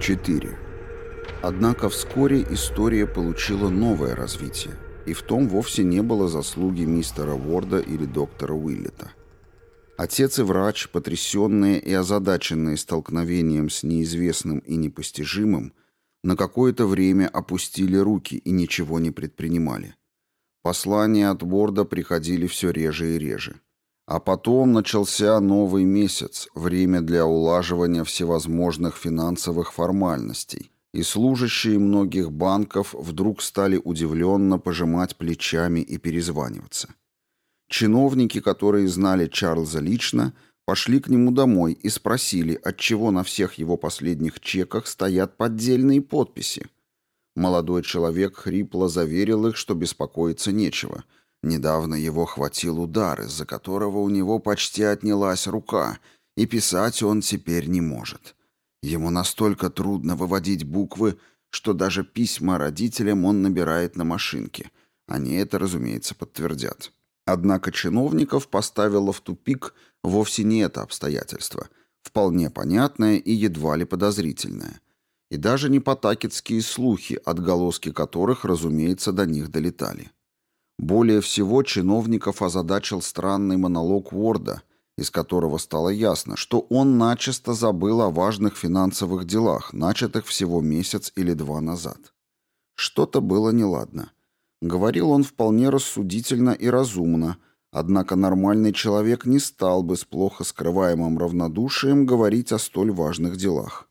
4. Однако вскоре история получила новое развитие, и в том вовсе не было заслуги мистера Уорда или доктора Уиллета. Отец и врач, потрясенные и озадаченные столкновением с неизвестным и непостижимым, на какое-то время опустили руки и ничего не предпринимали. Послания от Уорда приходили все реже и реже. А потом начался новый месяц, время для улаживания всевозможных финансовых формальностей, и служащие многих банков вдруг стали удивленно пожимать плечами и перезваниваться. Чиновники, которые знали Чарльза лично, пошли к нему домой и спросили, отчего на всех его последних чеках стоят поддельные подписи. Молодой человек хрипло заверил их, что беспокоиться нечего. Недавно его хватил удар, из-за которого у него почти отнялась рука, и писать он теперь не может. Ему настолько трудно выводить буквы, что даже письма родителям он набирает на машинке. Они это, разумеется, подтвердят. Однако чиновников поставило в тупик вовсе не это обстоятельство, вполне понятное и едва ли подозрительное. И даже не потакетские слухи, отголоски которых, разумеется, до них долетали. Более всего чиновников озадачил странный монолог Уорда, из которого стало ясно, что он начисто забыл о важных финансовых делах, начатых всего месяц или два назад. Что-то было неладно. Говорил он вполне рассудительно и разумно, однако нормальный человек не стал бы с плохо скрываемым равнодушием говорить о столь важных делах.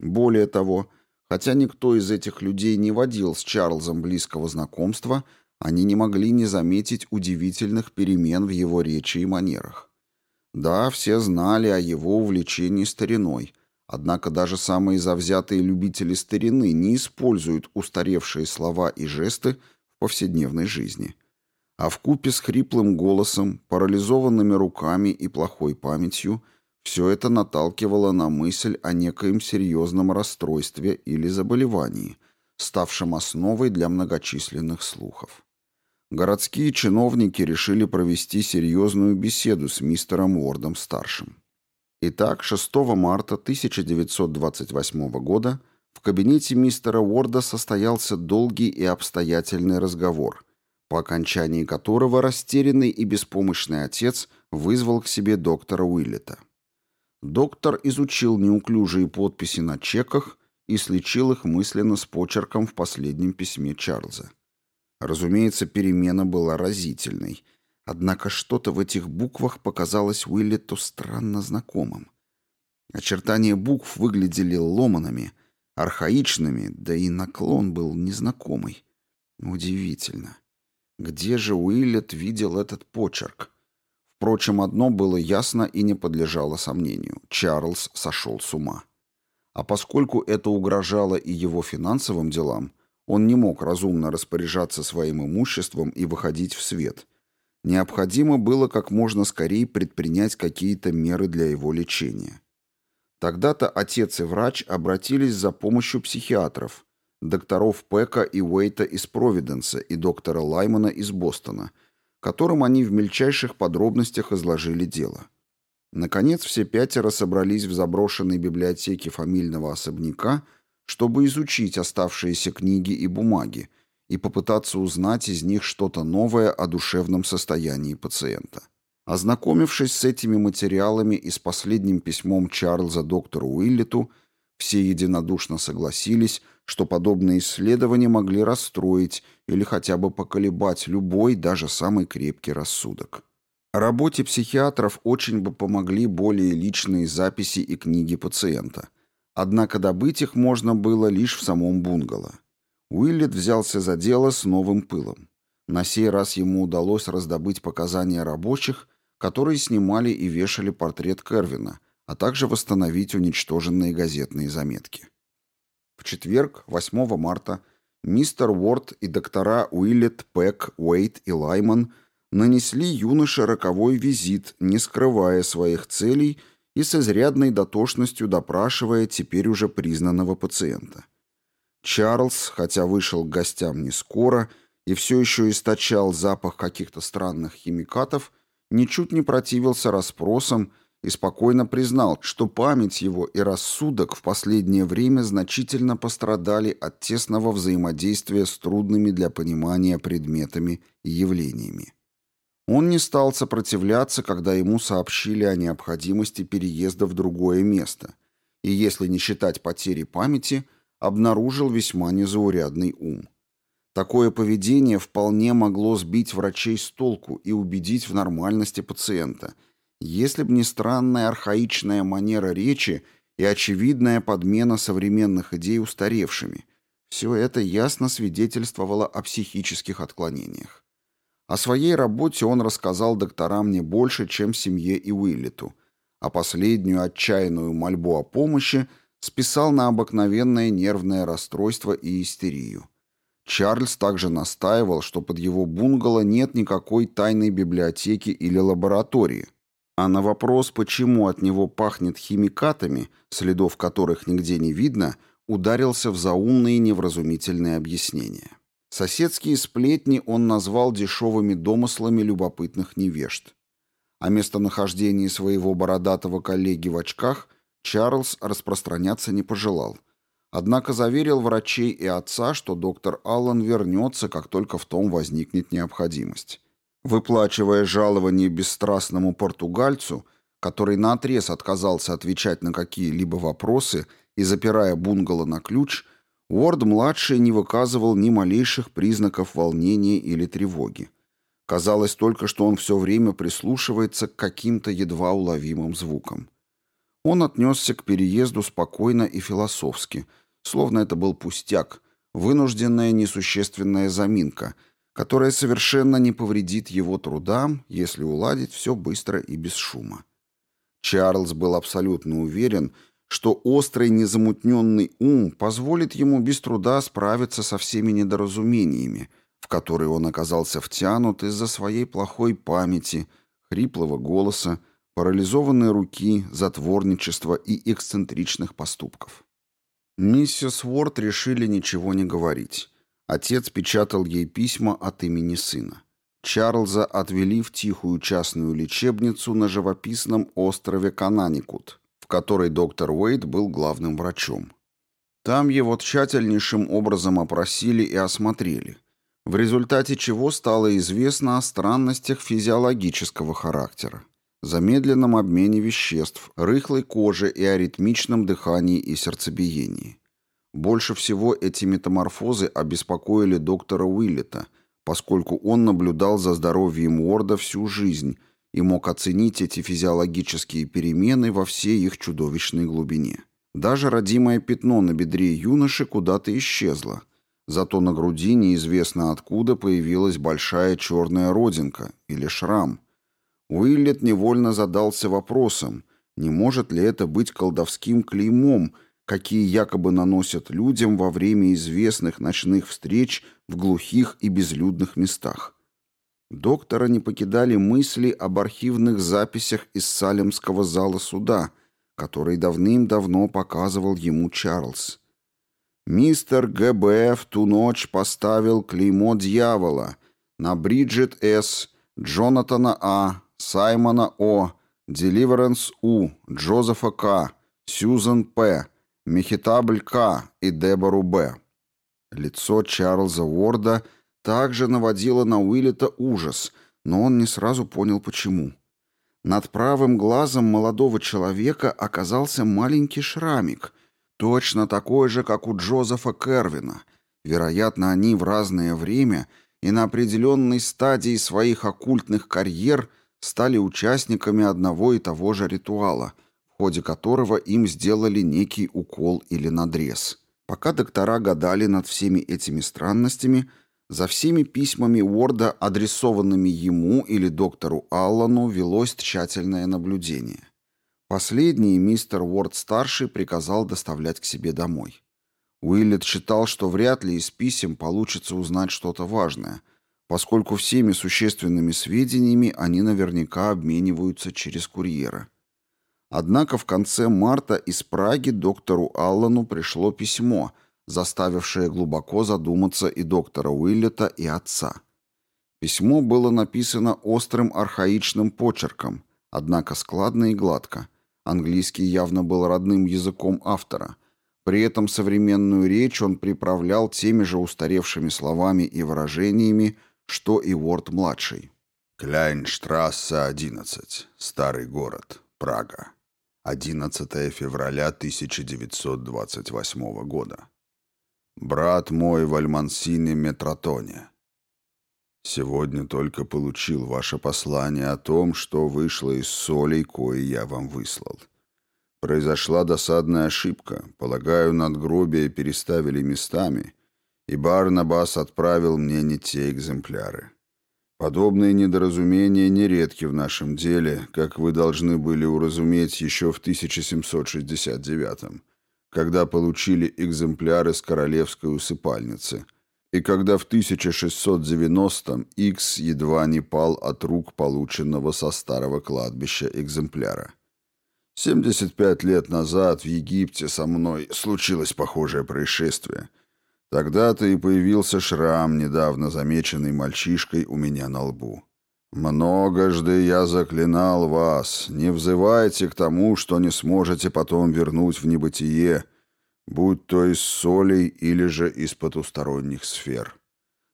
Более того, хотя никто из этих людей не водил с Чарльзом близкого знакомства, они не могли не заметить удивительных перемен в его речи и манерах. Да, все знали о его увлечении стариной, однако даже самые завзятые любители старины не используют устаревшие слова и жесты, повседневной жизни. А в купе с хриплым голосом, парализованными руками и плохой памятью все это наталкивало на мысль о некоем серьезном расстройстве или заболевании, ставшем основой для многочисленных слухов. Городские чиновники решили провести серьезную беседу с мистером Уордом-старшим. Итак, 6 марта 1928 года – в кабинете мистера Уорда состоялся долгий и обстоятельный разговор, по окончании которого растерянный и беспомощный отец вызвал к себе доктора Уиллета. Доктор изучил неуклюжие подписи на чеках и сличил их мысленно с почерком в последнем письме Чарльза. Разумеется, перемена была разительной, однако что-то в этих буквах показалось Уиллету странно знакомым. Очертания букв выглядели ломанными — архаичными, да и наклон был незнакомый. Удивительно. Где же Уиллет видел этот почерк? Впрочем, одно было ясно и не подлежало сомнению. Чарльз сошел с ума. А поскольку это угрожало и его финансовым делам, он не мог разумно распоряжаться своим имуществом и выходить в свет. Необходимо было как можно скорее предпринять какие-то меры для его лечения. Тогда-то отец и врач обратились за помощью психиатров, докторов Пека и Уэйта из Провиденса и доктора Лаймана из Бостона, которым они в мельчайших подробностях изложили дело. Наконец, все пятеро собрались в заброшенной библиотеке фамильного особняка, чтобы изучить оставшиеся книги и бумаги и попытаться узнать из них что-то новое о душевном состоянии пациента. Ознакомившись с этими материалами и с последним письмом Чарльза доктору Уиллету, все единодушно согласились, что подобные исследования могли расстроить или хотя бы поколебать любой, даже самый крепкий рассудок. Работе психиатров очень бы помогли более личные записи и книги пациента. Однако добыть их можно было лишь в самом бунгало. Уиллет взялся за дело с новым пылом. На сей раз ему удалось раздобыть показания рабочих которые снимали и вешали портрет Кервина, а также восстановить уничтоженные газетные заметки. В четверг, 8 марта, мистер Уорд и доктора Уиллет, Пэк, Уэйт и Лайман нанесли юноше роковой визит, не скрывая своих целей и с изрядной дотошностью допрашивая теперь уже признанного пациента. Чарльз, хотя вышел к гостям не скоро и все еще источал запах каких-то странных химикатов, ничуть не противился расспросам и спокойно признал, что память его и рассудок в последнее время значительно пострадали от тесного взаимодействия с трудными для понимания предметами и явлениями. Он не стал сопротивляться, когда ему сообщили о необходимости переезда в другое место, и, если не считать потери памяти, обнаружил весьма незаурядный ум. Такое поведение вполне могло сбить врачей с толку и убедить в нормальности пациента – если б не странная архаичная манера речи и очевидная подмена современных идей устаревшими, все это ясно свидетельствовало о психических отклонениях. О своей работе он рассказал докторам не больше, чем семье и Уиллету, а последнюю отчаянную мольбу о помощи списал на обыкновенное нервное расстройство и истерию. Чарльз также настаивал, что под его бунгало нет никакой тайной библиотеки или лаборатории, а на вопрос, почему от него пахнет химикатами, следов которых нигде не видно, ударился в заумные невразумительные объяснения. Соседские сплетни он назвал дешевыми домыслами любопытных невежд. О местонахождении своего бородатого коллеги в очках Чарльз распространяться не пожелал. Однако заверил врачей и отца, что доктор Аллан вернется, как только в том возникнет необходимость. Выплачивая жалование бесстрастному португальцу, который наотрез отказался отвечать на какие-либо вопросы и запирая бунгало на ключ, Уорд-младший не выказывал ни малейших признаков волнения или тревоги. Казалось только, что он все время прислушивается к каким-то едва уловимым звукам. Он отнесся к переезду спокойно и философски, словно это был пустяк, вынужденная несущественная заминка — которая совершенно не повредит его трудам, если уладить все быстро и без шума. Чарльз был абсолютно уверен, что острый незамутненный ум позволит ему без труда справиться со всеми недоразумениями, в которые он оказался втянут из-за своей плохой памяти, хриплого голоса, парализованной руки, затворничества и эксцентричных поступков. Миссис Уорд решили ничего не говорить. Отец печатал ей письма от имени сына. Чарльза отвели в тихую частную лечебницу на живописном острове Кананикут, в которой доктор Уэйд был главным врачом. Там его тщательнейшим образом опросили и осмотрели, в результате чего стало известно о странностях физиологического характера, замедленном обмене веществ, рыхлой коже и аритмичном дыхании и сердцебиении. Больше всего эти метаморфозы обеспокоили доктора Уиллета, поскольку он наблюдал за здоровьем Уорда всю жизнь и мог оценить эти физиологические перемены во всей их чудовищной глубине. Даже родимое пятно на бедре юноши куда-то исчезло, зато на груди неизвестно откуда появилась большая черная родинка или шрам. Уиллет невольно задался вопросом, не может ли это быть колдовским клеймом – какие якобы наносят людям во время известных ночных встреч в глухих и безлюдных местах. Доктора не покидали мысли об архивных записях из Салемского зала суда, который давным-давно показывал ему Чарльз. Мистер ГБ в ту ночь поставил клеймо дьявола на Бриджит С., Джонатана А., Саймона О., Деливеренс У., Джозефа К., Сьюзен П., Мехитабль К. и Дебору Б. Лицо Чарльза Уорда также наводило на Уиллета ужас, но он не сразу понял, почему. Над правым глазом молодого человека оказался маленький шрамик, точно такой же, как у Джозефа Кервина. Вероятно, они в разное время и на определенной стадии своих оккультных карьер стали участниками одного и того же ритуала — в ходе которого им сделали некий укол или надрез. Пока доктора гадали над всеми этими странностями, за всеми письмами Уорда, адресованными ему или доктору Аллану, велось тщательное наблюдение. Последний мистер Уорд-старший приказал доставлять к себе домой. Уиллет считал, что вряд ли из писем получится узнать что-то важное, поскольку всеми существенными сведениями они наверняка обмениваются через курьера. Однако в конце марта из Праги доктору Аллану пришло письмо, заставившее глубоко задуматься и доктора Уиллета, и отца. Письмо было написано острым архаичным почерком, однако складно и гладко. Английский явно был родным языком автора. При этом современную речь он приправлял теми же устаревшими словами и выражениями, что и Уорд-младший. Кляйнштрассе, 11. Старый город. Прага. 11 февраля 1928 года. Брат мой в Альмансине Метротоне. Сегодня только получил ваше послание о том, что вышло из солей, кое я вам выслал. Произошла досадная ошибка. Полагаю, надгробия переставили местами, и Барнабас отправил мне не те экземпляры. Подобные недоразумения нередки в нашем деле, как вы должны были уразуметь еще в 1769 когда получили экземпляры с королевской усыпальницы, и когда в 1690-м Икс едва не пал от рук полученного со старого кладбища экземпляра. 75 лет назад в Египте со мной случилось похожее происшествие. Тогда-то и появился шрам, недавно замеченный мальчишкой у меня на лбу. Многожды я заклинал вас, не взывайте к тому, что не сможете потом вернуть в небытие, будь то из солей или же из потусторонних сфер.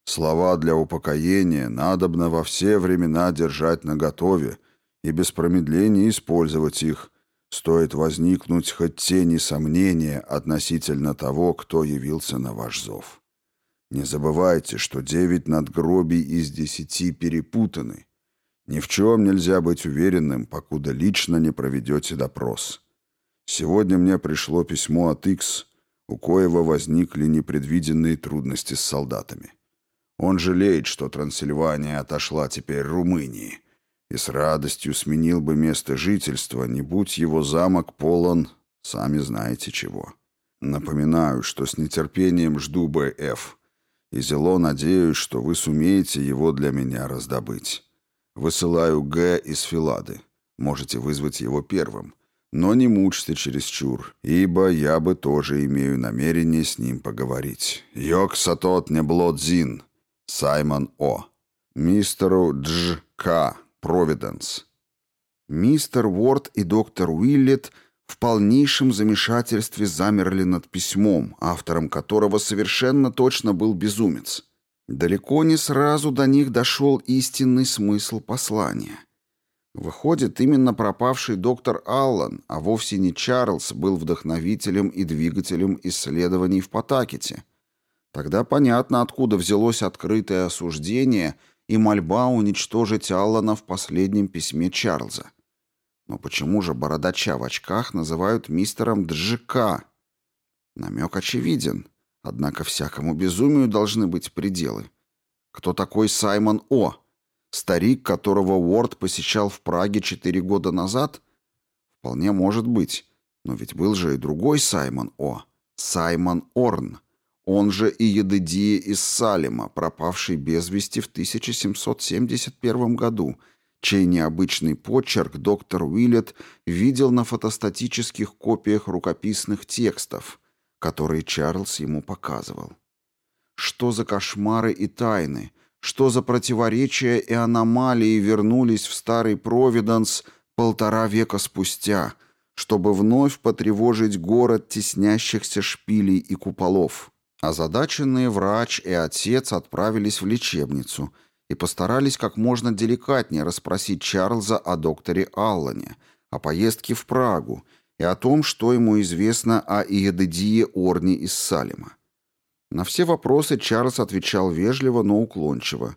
Слова для упокоения надобно во все времена держать наготове и без промедления использовать их, стоит возникнуть хоть тени сомнения относительно того, кто явился на ваш зов. Не забывайте, что девять надгробий из десяти перепутаны. Ни в чем нельзя быть уверенным, покуда лично не проведете допрос. Сегодня мне пришло письмо от Икс, у коего возникли непредвиденные трудности с солдатами. Он жалеет, что Трансильвания отошла теперь Румынии, и с радостью сменил бы место жительства, не будь его замок полон, сами знаете чего. Напоминаю, что с нетерпением жду БФ, и зело надеюсь, что вы сумеете его для меня раздобыть. Высылаю Г из Филады. Можете вызвать его первым. Но не мучьте чересчур, ибо я бы тоже имею намерение с ним поговорить. Йок сатот не блодзин. Саймон О. Мистеру Дж. К. Провиденс. Мистер Уорд и доктор Уиллет в полнейшем замешательстве замерли над письмом, автором которого совершенно точно был безумец. Далеко не сразу до них дошел истинный смысл послания. Выходит, именно пропавший доктор Аллан, а вовсе не Чарльз, был вдохновителем и двигателем исследований в Потакете. Тогда понятно, откуда взялось открытое осуждение и мольба уничтожить Аллана в последнем письме Чарльза. Но почему же бородача в очках называют мистером Джека? Намек очевиден, однако всякому безумию должны быть пределы. Кто такой Саймон О? Старик, которого Уорд посещал в Праге четыре года назад? Вполне может быть. Но ведь был же и другой Саймон О. Саймон Орн. Он же и Едедия из Салема, пропавший без вести в 1771 году – чей необычный почерк доктор Уиллет видел на фотостатических копиях рукописных текстов, которые Чарльз ему показывал. Что за кошмары и тайны, что за противоречия и аномалии вернулись в старый Провиденс полтора века спустя, чтобы вновь потревожить город теснящихся шпилей и куполов. Озадаченные врач и отец отправились в лечебницу – и постарались как можно деликатнее расспросить Чарльза о докторе Аллане, о поездке в Прагу и о том, что ему известно о Иедедие Орни из Салема. На все вопросы Чарльз отвечал вежливо, но уклончиво.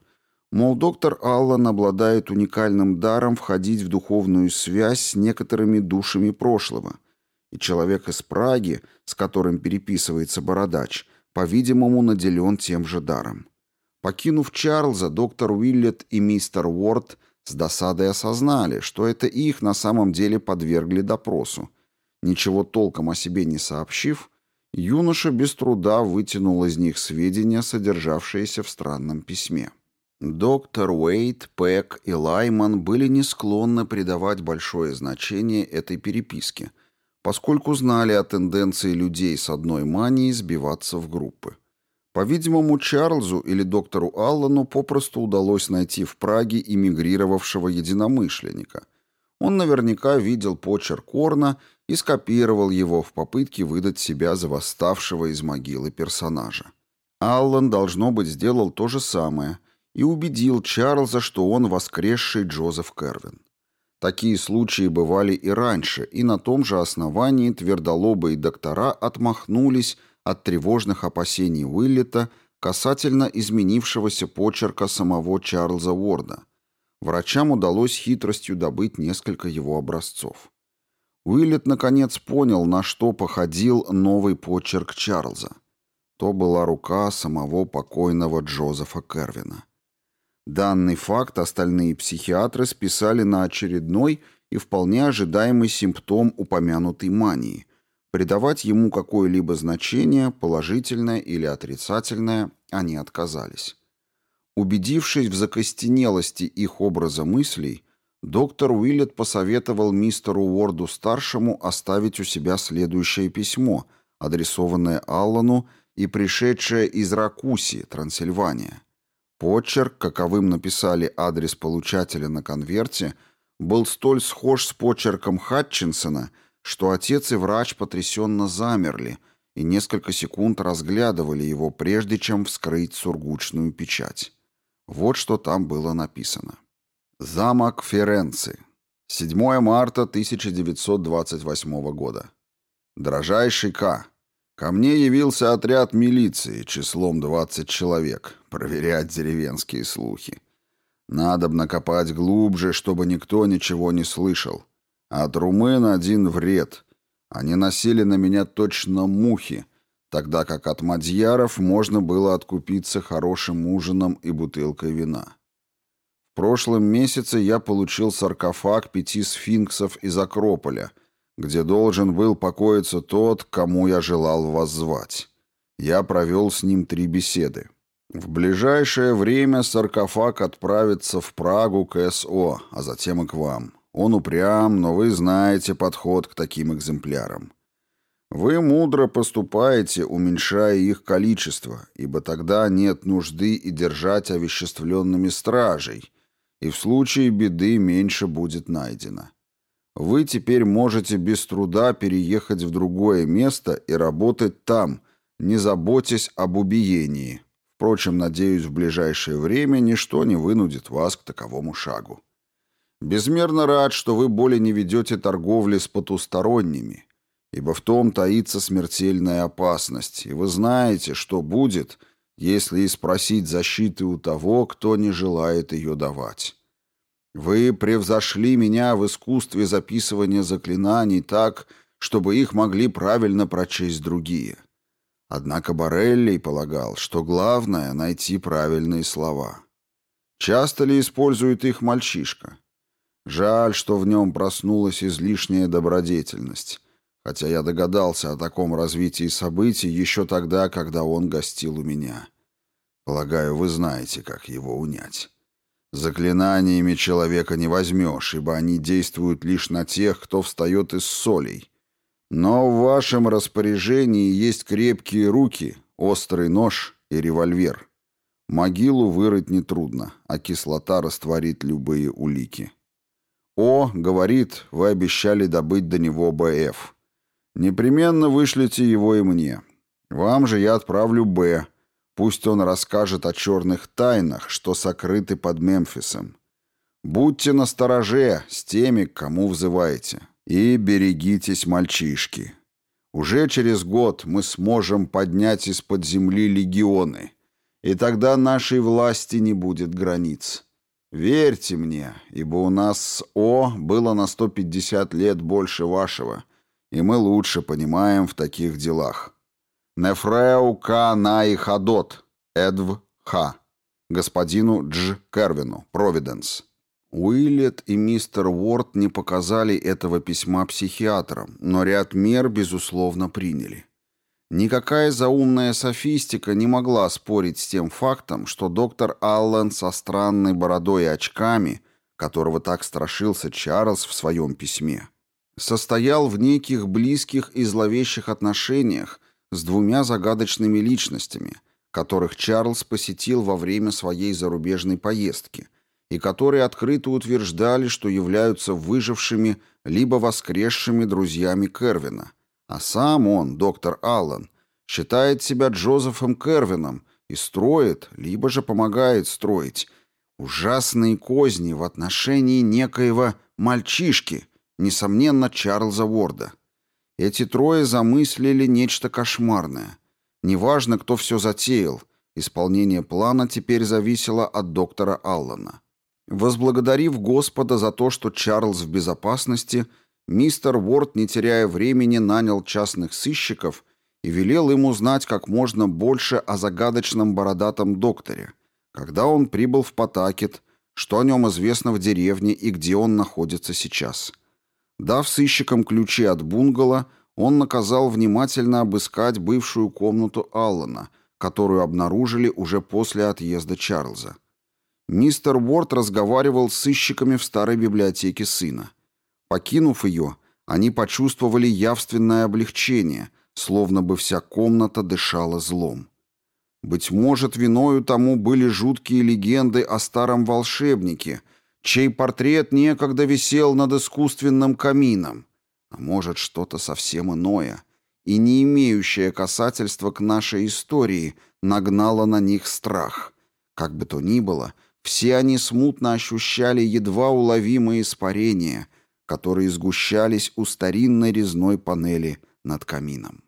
Мол, доктор Аллан обладает уникальным даром входить в духовную связь с некоторыми душами прошлого. И человек из Праги, с которым переписывается Бородач, по-видимому, наделен тем же даром. Покинув Чарльза, доктор Уиллет и мистер Уорд с досадой осознали, что это их на самом деле подвергли допросу. Ничего толком о себе не сообщив, юноша без труда вытянул из них сведения, содержавшиеся в странном письме. Доктор Уэйт, Пэк и Лайман были не склонны придавать большое значение этой переписке, поскольку знали о тенденции людей с одной манией сбиваться в группы. По-видимому, Чарльзу или доктору Аллану попросту удалось найти в Праге эмигрировавшего единомышленника. Он наверняка видел почерк Корна и скопировал его в попытке выдать себя за восставшего из могилы персонажа. Аллан, должно быть, сделал то же самое и убедил Чарльза, что он воскресший Джозеф Кервин. Такие случаи бывали и раньше, и на том же основании твердолобые доктора отмахнулись от тревожных опасений Уиллета касательно изменившегося почерка самого Чарльза Уорда. Врачам удалось хитростью добыть несколько его образцов. Уиллет наконец понял, на что походил новый почерк Чарльза. То была рука самого покойного Джозефа Кервина. Данный факт остальные психиатры списали на очередной и вполне ожидаемый симптом упомянутой мании. Придавать ему какое-либо значение, положительное или отрицательное, они отказались. Убедившись в закостенелости их образа мыслей, доктор Уиллет посоветовал мистеру Уорду-старшему оставить у себя следующее письмо, адресованное Аллану и пришедшее из Ракуси, Трансильвания. Почерк, каковым написали адрес получателя на конверте, был столь схож с почерком Хатчинсона, что отец и врач потрясенно замерли и несколько секунд разглядывали его, прежде чем вскрыть сургучную печать. Вот что там было написано. Замок Ференци. 7 марта 1928 года. Дорожайший К. Ко мне явился отряд милиции числом 20 человек проверять деревенские слухи. Надо б накопать глубже, чтобы никто ничего не слышал. От румын один вред. Они носили на меня точно мухи, тогда как от мадьяров можно было откупиться хорошим ужином и бутылкой вина. Прошлом месяце я получил саркофаг пяти сфинксов из Акрополя — где должен был покоиться тот, кому я желал воззвать. Я провел с ним три беседы. В ближайшее время саркофаг отправится в Прагу к СО, а затем и к вам. Он упрям, но вы знаете подход к таким экземплярам. Вы мудро поступаете, уменьшая их количество, ибо тогда нет нужды и держать овеществленными стражей, и в случае беды меньше будет найдено. Вы теперь можете без труда переехать в другое место и работать там, не заботясь об убиении. Впрочем, надеюсь, в ближайшее время ничто не вынудит вас к таковому шагу. Безмерно рад, что вы более не ведете торговли с потусторонними, ибо в том таится смертельная опасность, и вы знаете, что будет, если и спросить защиты у того, кто не желает ее давать. Вы превзошли меня в искусстве записывания заклинаний так, чтобы их могли правильно прочесть другие. Однако Борелли полагал, что главное — найти правильные слова. Часто ли использует их мальчишка? Жаль, что в нем проснулась излишняя добродетельность, хотя я догадался о таком развитии событий еще тогда, когда он гостил у меня. Полагаю, вы знаете, как его унять. Заклинаниями человека не возьмешь, ибо они действуют лишь на тех, кто встает из солей. Но в вашем распоряжении есть крепкие руки, острый нож и револьвер. Могилу вырыть нетрудно, а кислота растворит любые улики. О, говорит, вы обещали добыть до него БФ. Непременно вышлите его и мне. Вам же я отправлю Б, Пусть он расскажет о черных тайнах, что сокрыты под Мемфисом. Будьте настороже с теми, к кому взываете. И берегитесь, мальчишки. Уже через год мы сможем поднять из-под земли легионы, и тогда нашей власти не будет границ. Верьте мне, ибо у нас с О было на 150 лет больше вашего, и мы лучше понимаем в таких делах. Нефреу К. Наи Хадот, Эдв Х. Господину Дж. Кервину, Провиденс. Уиллет и мистер Уорд не показали этого письма психиатрам, но ряд мер, безусловно, приняли. Никакая заумная софистика не могла спорить с тем фактом, что доктор Аллен со странной бородой и очками, которого так страшился Чарльз в своем письме, состоял в неких близких и зловещих отношениях с двумя загадочными личностями, которых Чарльз посетил во время своей зарубежной поездки и которые открыто утверждали, что являются выжившими либо воскресшими друзьями Кервина. А сам он, доктор Аллан, считает себя Джозефом Кервином и строит, либо же помогает строить, ужасные козни в отношении некоего мальчишки, несомненно, Чарльза Уорда. Эти трое замыслили нечто кошмарное. Неважно, кто все затеял, исполнение плана теперь зависело от доктора Аллана. Возблагодарив Господа за то, что Чарльз в безопасности, мистер Уорд, не теряя времени, нанял частных сыщиков и велел им узнать как можно больше о загадочном бородатом докторе, когда он прибыл в Потакет, что о нем известно в деревне и где он находится сейчас. Дав сыщикам ключи от бунгало, он наказал внимательно обыскать бывшую комнату Аллана, которую обнаружили уже после отъезда Чарльза. Мистер Уорд разговаривал с сыщиками в старой библиотеке сына. Покинув ее, они почувствовали явственное облегчение, словно бы вся комната дышала злом. Быть может, виною тому были жуткие легенды о старом волшебнике, чей портрет некогда висел над искусственным камином, а может, что-то совсем иное, и не имеющее касательства к нашей истории, нагнало на них страх. Как бы то ни было, — все они смутно ощущали едва уловимые испарения, которые сгущались у старинной резной панели над камином.